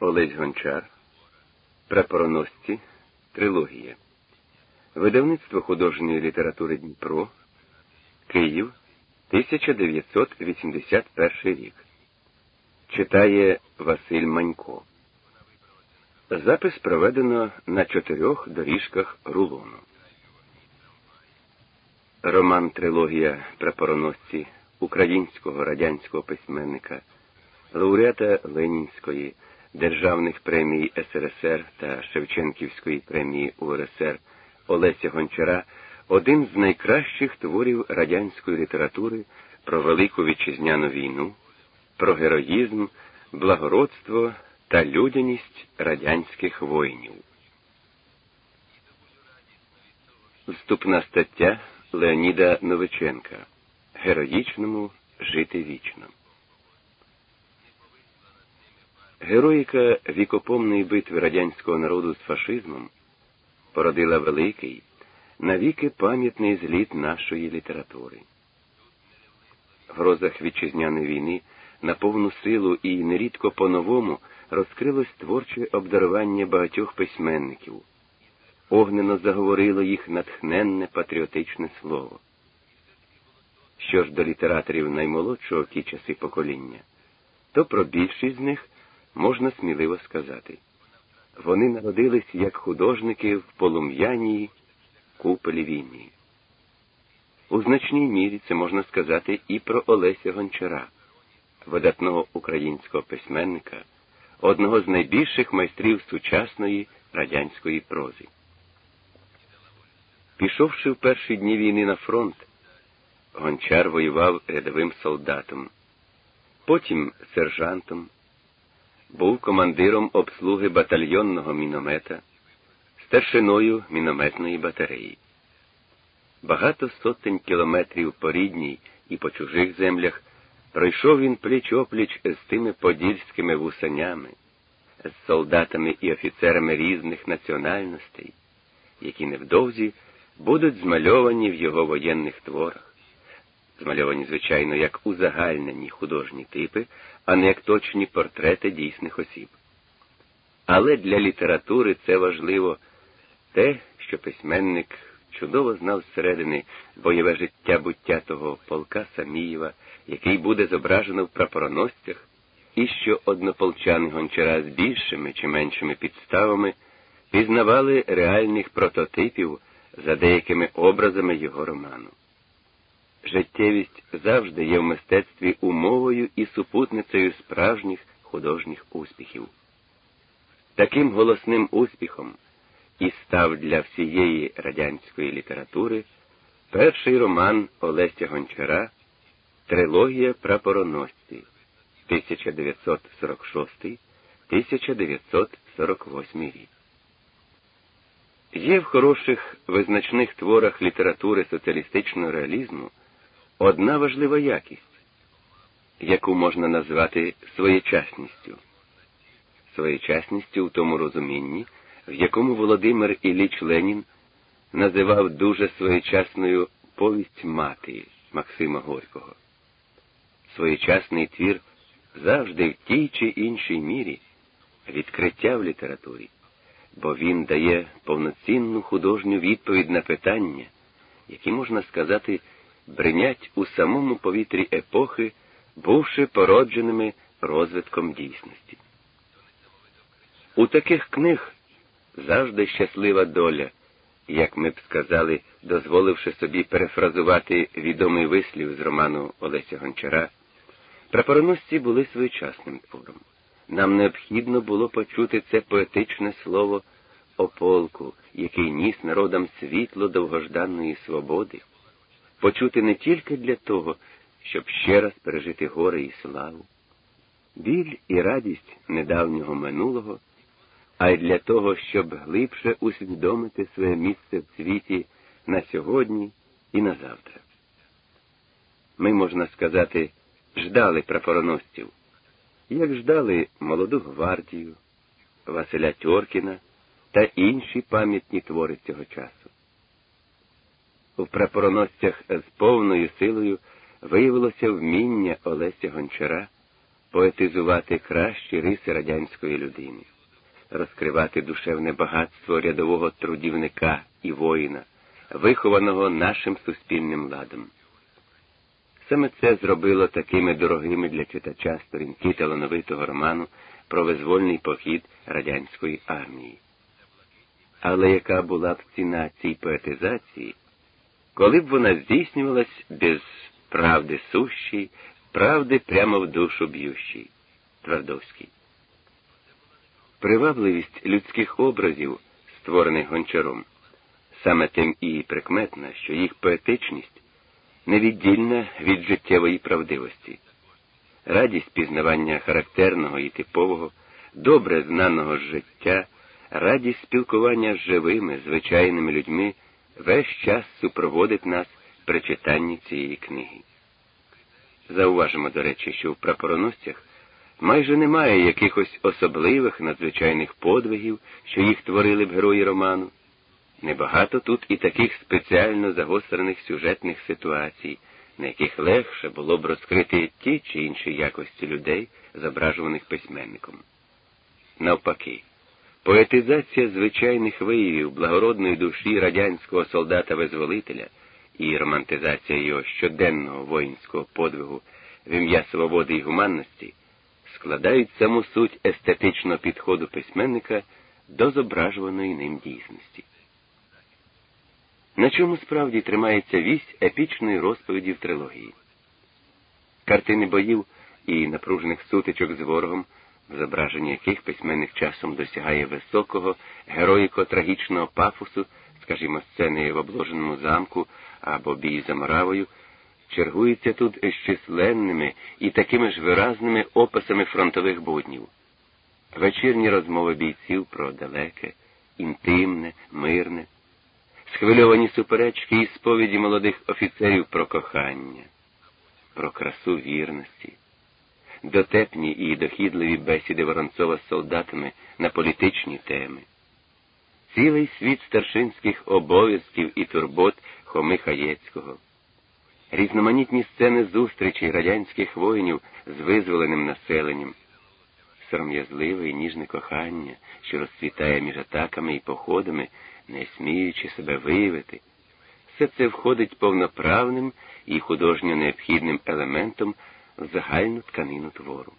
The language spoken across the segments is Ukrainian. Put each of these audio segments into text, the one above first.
Олесь Гончар, Прапороносці, Трилогія. Видавництво художньої літератури Дніпро, Київ, 1981 рік. Читає Василь Манько. Запис проведено на чотирьох доріжках рулону. Роман Трилогія прапороносці українського радянського письменника, лауреата Ленінської, державних премій СРСР та Шевченківської премії УРСР Олеся Гончара один з найкращих творів радянської літератури про Велику Вітчизняну війну, про героїзм, благородство та людяність радянських воїнів. Вступна стаття Леоніда Новиченка Героїчному жити вічно. Героїка вікопомної битви радянського народу з фашизмом породила великий, навіки пам'ятний зліт нашої літератури. В грозах вітчизняної війни на повну силу і нерідко по-новому розкрилось творче обдарування багатьох письменників, огнено заговорило їх натхненне патріотичне слово. Що ж до літераторів наймолодшого ті часи покоління, то про більшість з них можна сміливо сказати. Вони народились як художники в полум'яній куполі війни. У значній мірі це можна сказати і про Олеся Гончара, видатного українського письменника, одного з найбільших майстрів сучасної радянської прози. Пішовши в перші дні війни на фронт, Гончар воював рядовим солдатом, потім сержантом, був командиром обслуги батальйонного міномета, старшиною мінометної батареї. Багато сотень кілометрів по рідній і по чужих землях пройшов він пліч опліч з тими подільськими вусанями, з солдатами і офіцерами різних національностей, які невдовзі будуть змальовані в його воєнних творах, змальовані, звичайно, як узагальнені художні типи, а не як точні портрети дійсних осіб. Але для літератури це важливо те, що письменник чудово знав зсередини бойове життя буття того полка Самієва, який буде зображено в прапороносцях, і що однополчани гончара з більшими чи меншими підставами пізнавали реальних прототипів за деякими образами його роману. Життєвість завжди є в мистецтві умовою і супутницею справжніх художніх успіхів. Таким голосним успіхом і став для всієї радянської літератури перший роман Олеся Гончара Трилогія прапороносці 1946-1948 рік. Є в хороших визначних творах літератури соціалістичного реалізму одна важлива якість, яку можна назвати своєчасністю. Своєчасністю в тому розумінні, в якому Володимир Ілліч Ленін називав дуже своєчасною повість мати Максима Горького. Своєчасний твір завжди в тій чи іншій мірі відкриття в літературі, бо він дає повноцінну художню відповідь на питання, які, можна сказати, бринять у самому повітрі епохи, бувши породженими розвитком дійсності. У таких книг завжди щаслива доля, як ми б сказали, дозволивши собі перефразувати відомий вислів з роману Олеся Гончара, прапороносці були своєчасним твором. Нам необхідно було почути це поетичне слово о полку, який ніс народам світло довгожданої свободи, почути не тільки для того, щоб ще раз пережити горе і славу, біль і радість недавнього минулого а й для того, щоб глибше усвідомити своє місце в світі на сьогодні і на завтра. Ми, можна сказати, ждали прапороносців, як ждали молоду гвардію, Василя Тьоркіна та інші пам'ятні твори цього часу. У прапороносцях з повною силою виявилося вміння Олеся Гончара поетизувати кращі риси радянської людини, розкривати душевне багатство рядового трудівника і воїна, вихованого нашим суспільним ладом. Саме це зробило такими дорогими для читача сторінки талановитого роману про визвольний похід радянської армії. Але яка була б ціна цій поетизації, коли б вона здійснювалась без правди сущій, правди прямо в душу б'ющій? Твардовський. Привабливість людських образів, створених гончаром, саме тим і прикметна, що їх поетичність невіддільна від життєвої правдивості, радість пізнавання характерного і типового, добре знаного життя, радість спілкування з живими, звичайними людьми весь час супроводить нас при читанні цієї книги. Зауважимо, до речі, що в прапороносцях майже немає якихось особливих надзвичайних подвигів, що їх творили б герої роману. Небагато тут і таких спеціально загострених сюжетних ситуацій, на яких легше було б розкрити ті чи інші якості людей, зображуваних письменником. Навпаки, поетизація звичайних виявів благородної душі радянського солдата-визволителя і романтизація його щоденного воїнського подвигу в ім'я свободи і гуманності складають саму суть естетичного підходу письменника до зображуваної ним дійсності. На чому справді тримається вісь епічної розповіді в трилогії? Картини боїв і напружених сутичок з ворогом, в зображенні яких письменник часом досягає високого, героїко-трагічного пафосу, скажімо, сцени в обложеному замку або бій за Моравою, чергується тут із численними і такими ж виразними описами фронтових буднів. Вечірні розмови бійців про далеке, інтимне, мирне схвильовані суперечки і сповіді молодих офіцерів про кохання, про красу вірності, дотепні і дохідливі бесіди Воронцова з солдатами на політичні теми, цілий світ старшинських обов'язків і турбот Хоми Хаєцького, різноманітні сцени зустрічей радянських воїнів з визволеним населенням. Сором'язливе і ніжне кохання, що розцвітає між атаками і походами не сміючи себе виявити, все це входить повноправним і художньо необхідним елементом загальну тканину твору.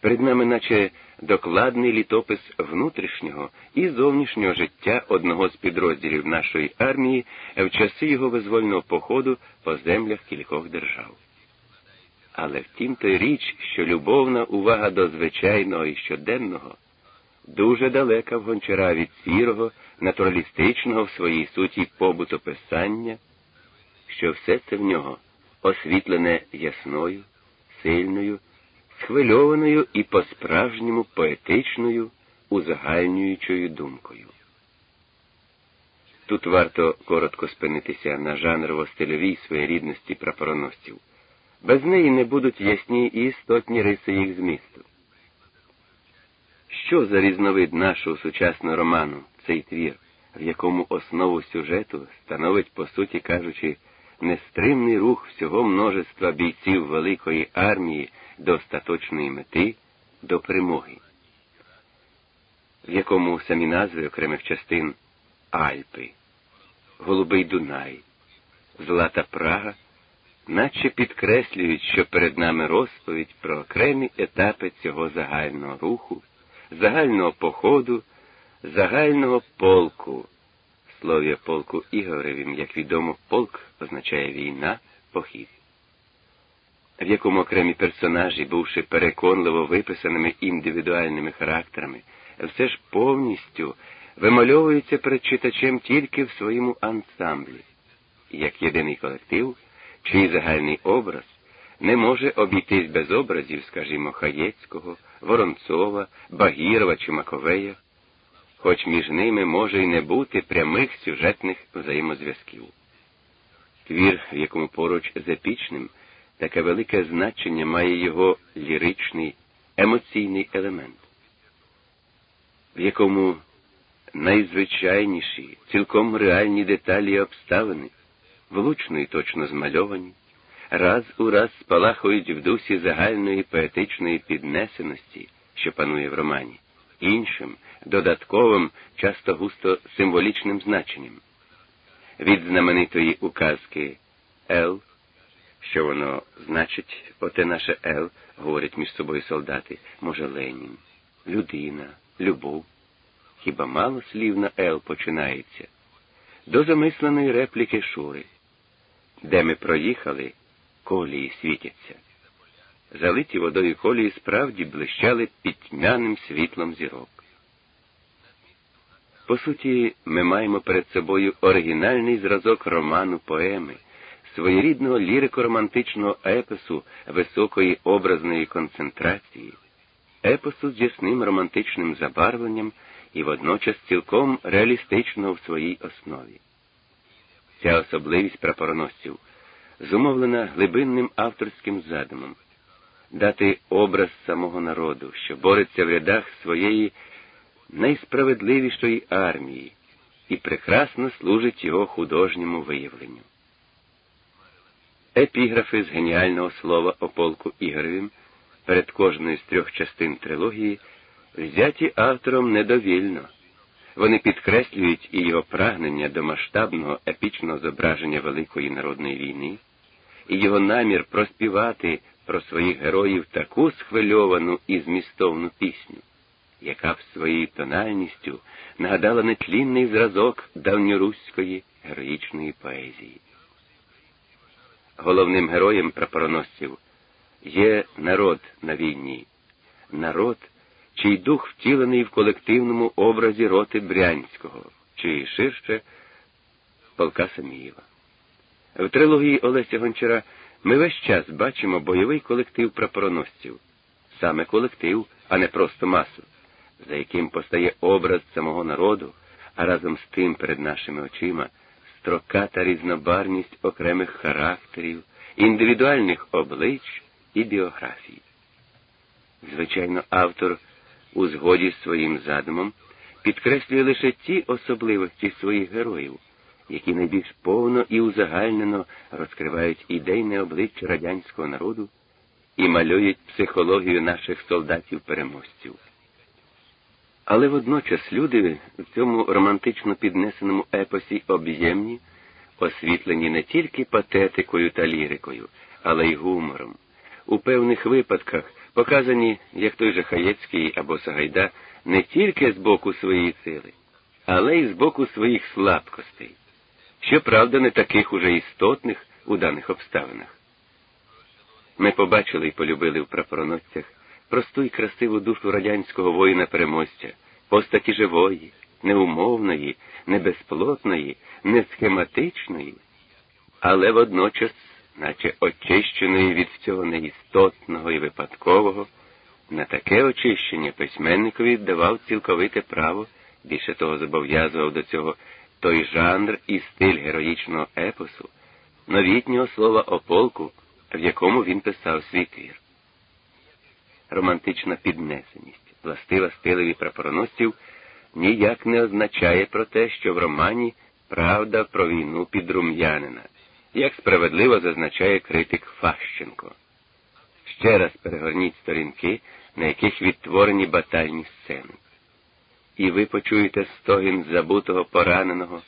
Перед нами, наче докладний літопис внутрішнього і зовнішнього життя одного з підрозділів нашої армії в часи його визвольного походу по землях кількох держав. Але втім той річ, що любовна увага до звичайного і щоденного дуже далека в гончара від сірого, натуралістичного в своїй суті побутописання, що все це в нього освітлене ясною, сильною, схвильованою і по-справжньому поетичною, узагальнюючою думкою. Тут варто коротко спинитися на жанрово-стильовій своєрідності прапороносців. Без неї не будуть ясні і істотні риси їх змісту. Що за різновид нашого сучасного роману, цей твір, в якому основу сюжету становить, по суті кажучи, нестримний рух всього множества бійців великої армії до остаточної мети, до перемоги, в якому самі назви окремих частин Альпи, Голубий Дунай, Злата Прага, наче підкреслюють, що перед нами розповідь про окремі етапи цього загального руху загального походу, загального полку. Слов'я полку Ігоревім, як відомо, полк означає війна, похід, в якому окремі персонажі, бувши переконливо виписаними індивідуальними характерами, все ж повністю вимальовуються перед читачем тільки в своєму ансамблі, як єдиний колектив, чий загальний образ не може обійтись без образів, скажімо, Хаєцького, Воронцова, Багірова чи Маковея, хоч між ними може й не бути прямих сюжетних взаємозв'язків. Твір, в якому поруч з епічним, таке велике значення має його ліричний, емоційний елемент, в якому найзвичайніші, цілком реальні деталі і обставини, влучно і точно змальовані раз у раз спалахують в дусі загальної поетичної піднесеності, що панує в романі, іншим, додатковим, часто густо символічним значенням. Від знаменитої указки Ел, що воно значить, оте наше Ел, говорять між собою солдати, може Ленін, людина, любов. Хіба мало слів на Ел починається? До замисленої репліки Шури. Де ми проїхали, колії світяться. Залиті водою колії справді блищали пітьмяним світлом зірок. По суті, ми маємо перед собою оригінальний зразок роману поеми, своєрідного лірико-романтичного епосу високої образної концентрації, епосу з ясним романтичним забарвленням і водночас цілком реалістичного в своїй основі. Ця особливість прапороносців зумовлена глибинним авторським задумом дати образ самого народу, що бореться в рядах своєї найсправедливішої армії і прекрасно служить його художньому виявленню. Епіграфи з геніального слова о полку Ігоревім перед кожною з трьох частин трилогії взяті автором недовільно. Вони підкреслюють і його прагнення до масштабного епічного зображення Великої народної війни, і його намір проспівати про своїх героїв таку схвильовану і змістовну пісню, яка б своєю тональністю нагадала нетлінний зразок давньоруської героїчної поезії. Головним героєм прапороносців є народ на війні, народ, чий дух втілений в колективному образі роти Брянського, чи ширше полка Самієва. В трилогії Олеся Гончара ми весь час бачимо бойовий колектив прапороносців, саме колектив, а не просто масу, за яким постає образ самого народу, а разом з тим перед нашими очима строка та різнобарність окремих характерів, індивідуальних облич і біографій. Звичайно, автор у згоді з своїм задумом підкреслює лише ті особливості своїх героїв, які найбільш повно і узагальнено розкривають ідейне обличчя радянського народу і малюють психологію наших солдатів-переможців. Але водночас люди в цьому романтично піднесеному епосі об'ємні, освітлені не тільки патетикою та лірикою, але й гумором. У певних випадках показані, як той же Хаєцький або Сагайда, не тільки з боку своєї сили, але й з боку своїх слабкостей щоправда, не таких уже істотних у даних обставинах. Ми побачили і полюбили в прапороносцях просту і красиву душу радянського воїна-переможця, постаті живої, неумовної, небезплотної, не схематичної, але водночас, наче очищеної від всього неістотного і випадкового, на таке очищення письменникові давав цілковите право, більше того зобов'язував до цього той жанр і стиль героїчного епосу, новітнього слова о полку, в якому він писав свій твір. Романтична піднесеність, властива стилеві прапороносців, ніяк не означає про те, що в романі правда про війну підрум'янина, як справедливо зазначає критик Фащенко. Ще раз перегорніть сторінки, на яких відтворені батальні сцени і ви почуєте стогін забутого пораненого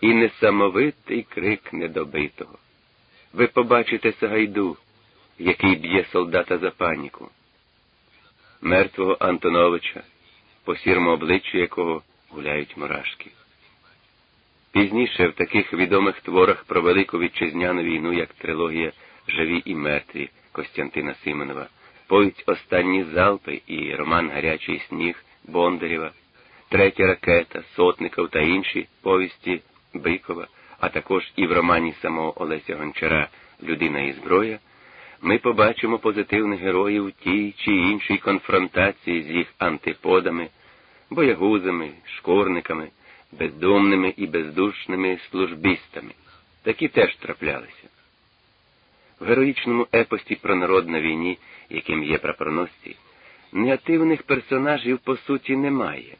і несамовитий крик недобитого. Ви побачите Сагайду, який б'є солдата за паніку, мертвого Антоновича, по сірому обличчю якого гуляють мурашки. Пізніше в таких відомих творах про велику вітчизняну війну, як трилогія Живі і мертві Костянтина Симонова, повість Останні залпи і роман Гарячий сніг Бондарєва третя ракета, Сотников та інші повісті Бикова, а також і в романі самого Олеся Гончара Людина і зброя, ми побачимо позитивних героїв тій чи іншій конфронтації з їх антиподами, боягузами, шкорниками, бездомними і бездушними службістами. Такі теж траплялися. В героїчному епості про народ на війні, яким є прапорносці, негативних персонажів по суті немає.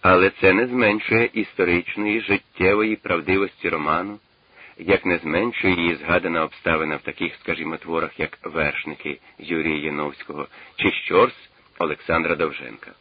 Але це не зменшує історичної життєвої правдивості роману, як не зменшує її згадана обставина в таких, скажімо, творах, як вершники Юрія Яновського чи щорс Олександра Довженка.